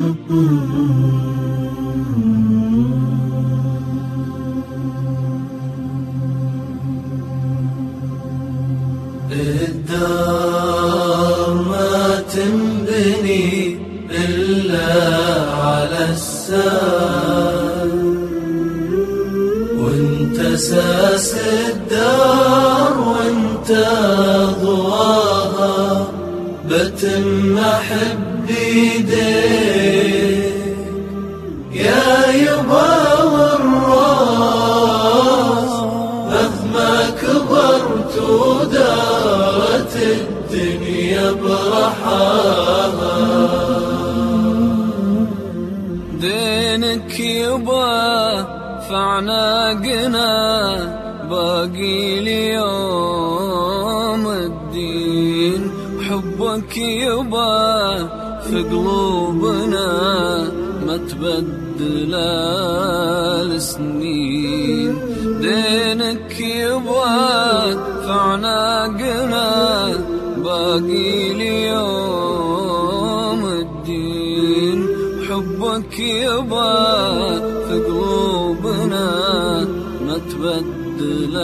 الدار على السار وانت ساس الدار وانت ضواها بتم أحب ايديك يا يبا والراس مهما كبرت ودارت الدنيا برحاها. يبا فعناقنا باقي ليوم الدين حبك يبا في قلوبنا ما تبدل السنين دينك يبا فعناقنا باقي ليوم حبك يبا في قلوبنا ما تبدل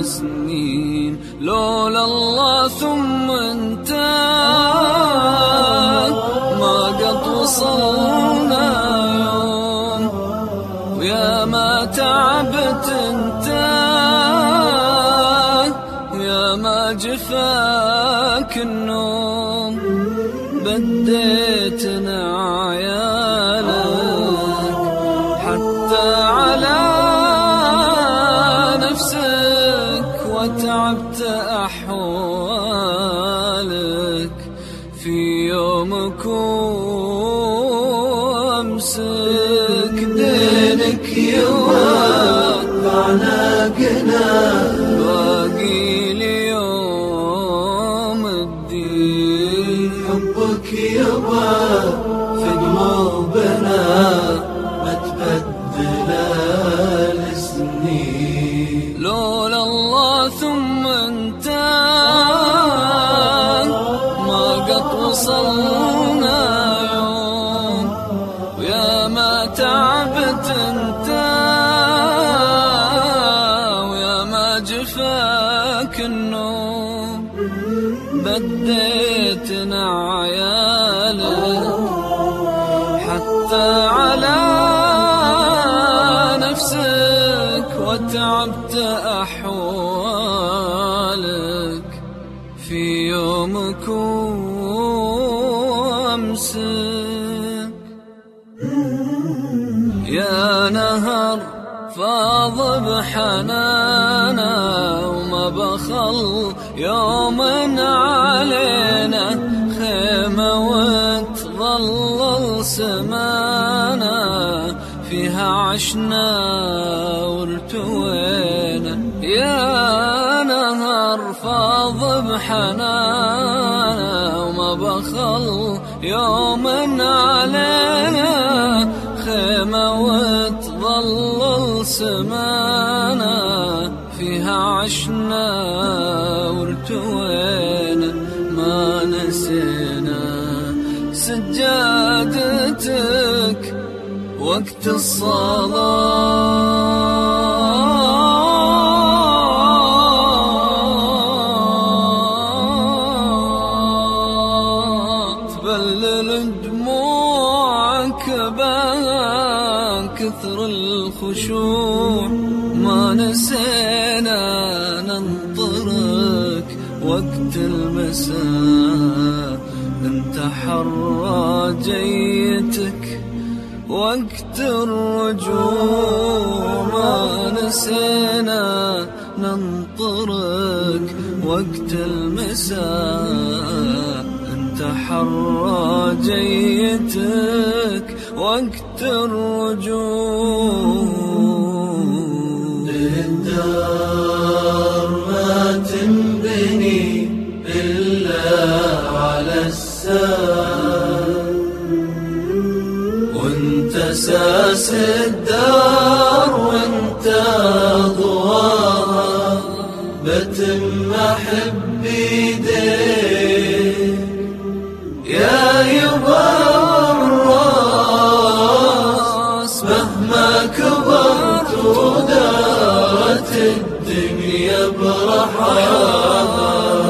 السنين لولا الله ثم انت ما قد وصلنا يوم. ويا ما تعبت انت يا ما جفاك النوم بديتنا عيالك حتى على نفسك وتعبت أحوالك في يومك وأمسك دينك يوم عناقنا تبدل السنين لولا الله ثم انت ما قد وصلنا يوم. ويا ما تعبت انت ويا ما جفاك النوم. بديتنا عيالك نفسك وتعبت أحوالك في يومك وأمسك يا نهر فاض بحنانا وما بخل يوم علينا خيمة وتظلل سمانا. فيها عشنا وارتوينا يا نهر فاض بحنانا وما بخل يوم علينا. خيمة وتظلل سمانا فيها عشنا وارتوينا ما نسينا. سجادتك وقت الصلاة. الخشوع ما نسينا ننطرك وقت المساء، انت حر جيتك وقت الرجوع ما نسينا ننطرك وقت المساء، انت حر جيتك وقت الرجوع للدار ما تنبني إلا على السام وانت ساس الدار وانت ضوارا بتم حب رحمة